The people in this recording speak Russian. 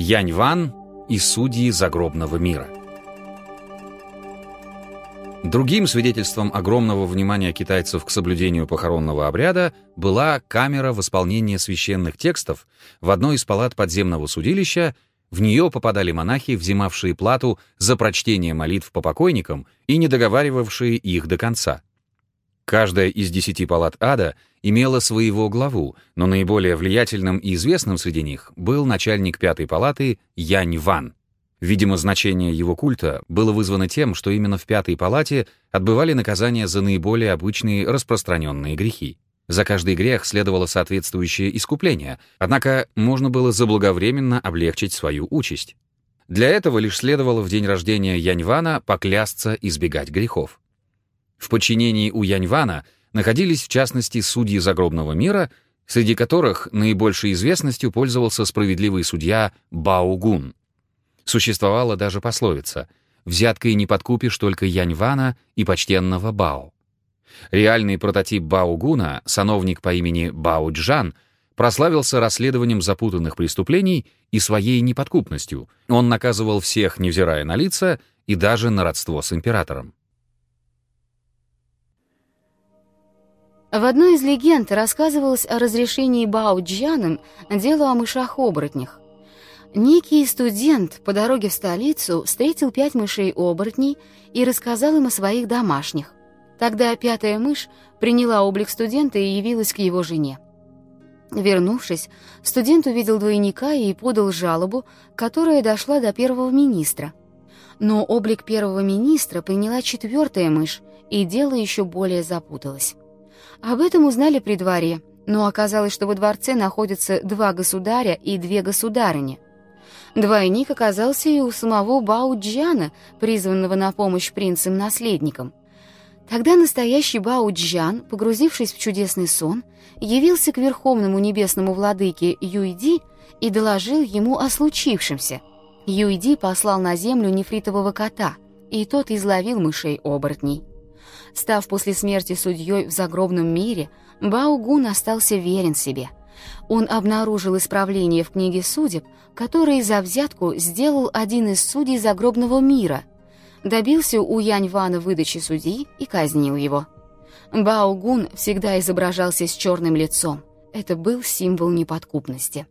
Янь Ван и судьи загробного мира. Другим свидетельством огромного внимания китайцев к соблюдению похоронного обряда была камера восполнения священных текстов в одной из палат подземного судилища, в нее попадали монахи, взимавшие плату за прочтение молитв по покойникам и не договаривавшие их до конца. Каждая из десяти палат ада имела своего главу, но наиболее влиятельным и известным среди них был начальник пятой палаты Янь Ван. Видимо, значение его культа было вызвано тем, что именно в пятой палате отбывали наказания за наиболее обычные распространенные грехи. За каждый грех следовало соответствующее искупление, однако можно было заблаговременно облегчить свою участь. Для этого лишь следовало в день рождения Яньвана поклясться избегать грехов. В подчинении у Яньвана находились в частности судьи загробного мира, среди которых наибольшей известностью пользовался справедливый судья Баугун. Существовала даже пословица «взяткой не подкупишь только Яньвана и почтенного Бао». Реальный прототип Баугуна, сановник по имени Бао Джан, прославился расследованием запутанных преступлений и своей неподкупностью. Он наказывал всех, невзирая на лица, и даже на родство с императором. В одной из легенд рассказывалось о разрешении Бао Джаном делу о мышах-оборотнях. Некий студент по дороге в столицу встретил пять мышей-оборотней и рассказал им о своих домашних. Тогда пятая мышь приняла облик студента и явилась к его жене. Вернувшись, студент увидел двойника и подал жалобу, которая дошла до первого министра. Но облик первого министра приняла четвертая мышь, и дело еще более запуталось. Об этом узнали при дворе, но оказалось, что во дворце находятся два государя и две государыни. Двойник оказался и у самого Бауджана, призванного на помощь принцам-наследникам. Тогда настоящий Бауджан, погрузившись в чудесный сон, явился к верховному небесному владыке Юйди и доложил ему о случившемся. Юйди послал на землю нефритового кота, и тот изловил мышей-оборотней. Став после смерти судьей в загробном мире, Баугун остался верен себе. Он обнаружил исправление в книге судеб, которое за взятку сделал один из судей загробного мира. Добился у Янь-Вана выдачи судьи и казнил его. Баугун всегда изображался с черным лицом. Это был символ неподкупности.